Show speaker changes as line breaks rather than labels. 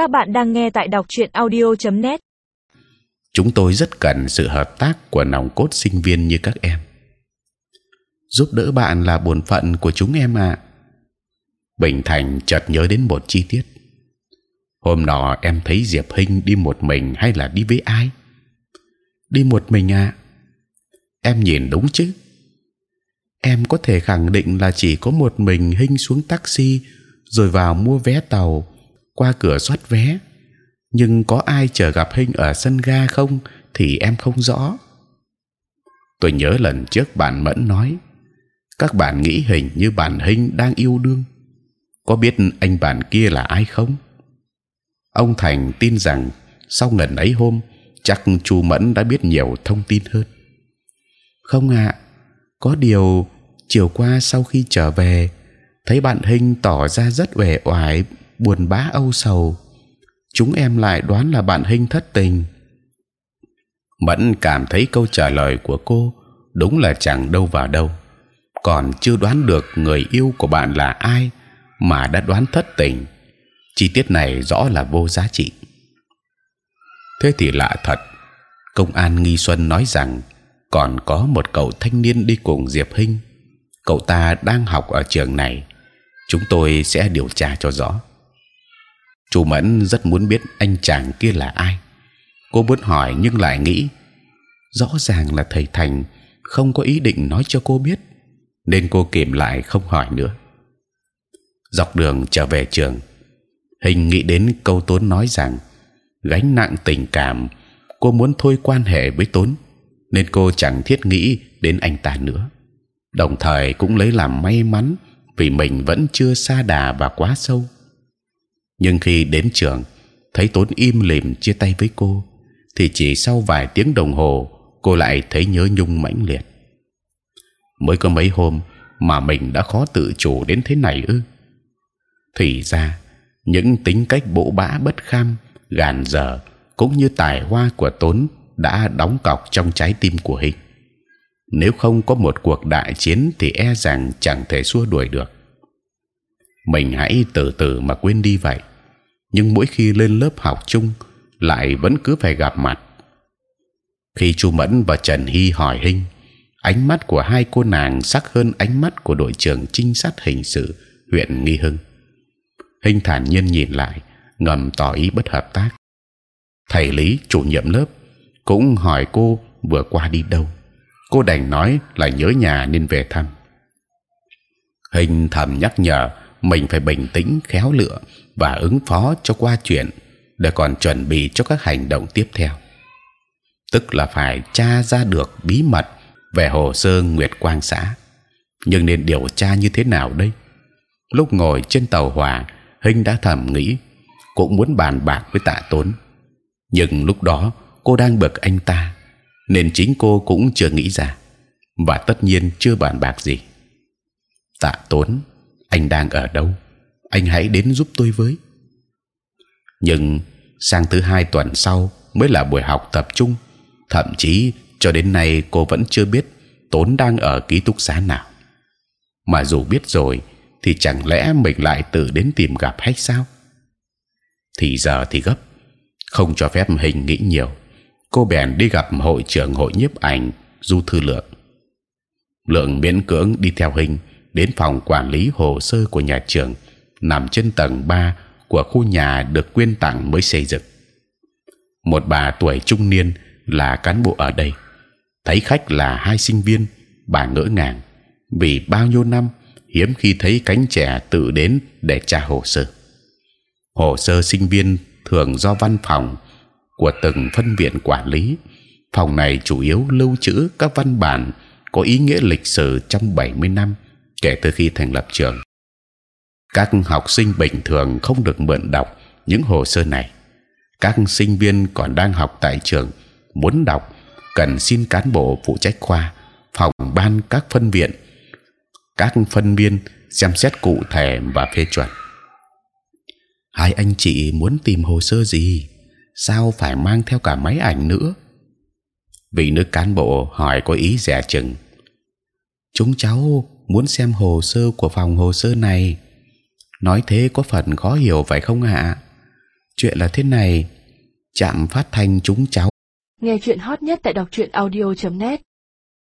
Các bạn đang nghe tại đọc truyện audio.net.
Chúng tôi rất cần sự hợp tác của nòng cốt sinh viên như các em. Giúp đỡ bạn là bổn phận của chúng em ạ. Bình Thành chợt nhớ đến một chi tiết. Hôm nọ em thấy Diệp Hinh đi một mình hay là đi với ai? Đi một mình à? Em nhìn đúng chứ? Em có thể khẳng định là chỉ có một mình Hinh xuống taxi rồi vào mua vé tàu qua cửa soát vé nhưng có ai chờ gặp hình ở sân ga không thì em không rõ. Tôi nhớ lần trước bạn Mẫn nói các bạn nghĩ hình như bạn hình đang yêu đương. Có biết anh bạn kia là ai không? Ông Thành tin rằng sau ngần ấy hôm chắc Chu Mẫn đã biết nhiều thông tin hơn. Không ạ, có điều chiều qua sau khi trở về thấy bạn hình tỏ ra rất uể oải, buồn bã âu sầu. Chúng em lại đoán là bạn Hinh thất tình. Mẫn cảm thấy câu trả lời của cô đúng là chẳng đâu vào đâu. Còn chưa đoán được người yêu của bạn là ai mà đã đoán thất tình. Chi tiết này rõ là vô giá trị. Thế thì lạ thật. Công an nghi xuân nói rằng còn có một cậu thanh niên đi cùng Diệp Hinh. Cậu ta đang học ở trường này chúng tôi sẽ điều tra cho rõ. Chu Mẫn rất muốn biết anh chàng kia là ai. Cô muốn hỏi nhưng lại nghĩ rõ ràng là thầy Thành không có ý định nói cho cô biết, nên cô kìm lại không hỏi nữa. Dọc đường trở về trường, hình nghĩ đến câu tốn nói rằng gánh nặng tình cảm, cô muốn thôi quan hệ với tốn, nên cô chẳng thiết nghĩ đến anh ta nữa. Đồng thời cũng lấy làm may mắn vì mình vẫn chưa xa đà và quá sâu. Nhưng khi đến trường, thấy Tốn im lìm chia tay với cô, thì chỉ sau vài tiếng đồng hồ, cô lại thấy nhớ nhung mãnh liệt. Mới có mấy hôm mà mình đã khó tự chủ đến thế này ư? Thì ra những tính cách bỗ bã bất kham, gàn dở cũng như tài hoa của Tốn đã đóng cọc trong trái tim của Hình nếu không có một cuộc đại chiến thì e rằng chẳng thể xua đuổi được. Mình hãy từ từ mà quên đi vậy. Nhưng mỗi khi lên lớp học chung, lại vẫn cứ phải gặp mặt. Khi Chu Mẫn và Trần Hy hỏi Hinh, ánh mắt của hai cô nàng sắc hơn ánh mắt của đội trưởng trinh sát hình sự huyện Nghi Hưng. Hinh thản nhiên nhìn lại, ngầm tỏ ý bất hợp tác. Thầy Lý chủ nhiệm lớp cũng hỏi cô vừa qua đi đâu cô đành nói là nhớ nhà nên về thăm. Hình thầm nhắc nhở mình phải bình tĩnh, khéo lựa và ứng phó cho qua chuyện, để còn chuẩn bị cho các hành động tiếp theo. Tức là phải tra ra được bí mật về hồ sơ Nguyệt Quang xã. Nhưng nên điều tra như thế nào đây? Lúc ngồi trên tàu hỏa, Hinh đã thầm nghĩ cũng muốn bàn bạc với Tạ Tốn. Nhưng lúc đó cô đang bực anh ta nên chính cô cũng chưa nghĩ ra và tất nhiên chưa bàn bạc gì. Tạ Tốn, anh đang ở đâu? Anh hãy đến giúp tôi với. Nhưng sang thứ hai tuần sau mới là buổi học tập trung. Thậm chí cho đến nay cô vẫn chưa biết Tốn đang ở ký túc xá nào. Mà dù biết rồi, thì chẳng lẽ mình lại tự đến tìm gặp hay sao? Thì giờ thì gấp, không cho phép hình nghĩ nhiều cô bèn đi gặp hội trưởng hội nhiếp ảnh du thư lượng lượng miễn cưỡng đi theo hình đến phòng quản lý hồ sơ của nhà trường, nằm trên tầng 3 của khu nhà được quyên tặng mới xây dựng. Một bà tuổi trung niên là cán bộ ở đây. Thấy khách là hai sinh viên, bà ngỡ ngàng, vì bao nhiêu năm hiếm khi thấy cánh trẻ tự đến để trả hồ sơ. Hồ sơ sinh viên thường do văn phòng của từng phân viện quản lý. Phòng này chủ yếu lưu trữ các văn bản có ý nghĩa lịch sử trong 70 năm kể từ khi thành lập trường. Các học sinh bình thường không được mượn đọc những hồ sơ này. Các sinh viên còn đang học tại trường muốn đọc cần xin cán bộ phụ trách khoa, phòng ban các phân viện, các phân viên xem xét cụ thể và phê chuẩn. Hai anh chị muốn tìm hồ sơ gì? sao phải mang theo cả máy ảnh nữa? Vị nữ cán bộ hỏi có ý dè chừng. Chúng cháu muốn xem hồ sơ của phòng hồ sơ này. Nói thế có phần khó hiểu phải không ạ? chuyện là thế này, trạm phát thanh chúng cháu
Nghe chuyện hot nhất tại đọc truyện audio.net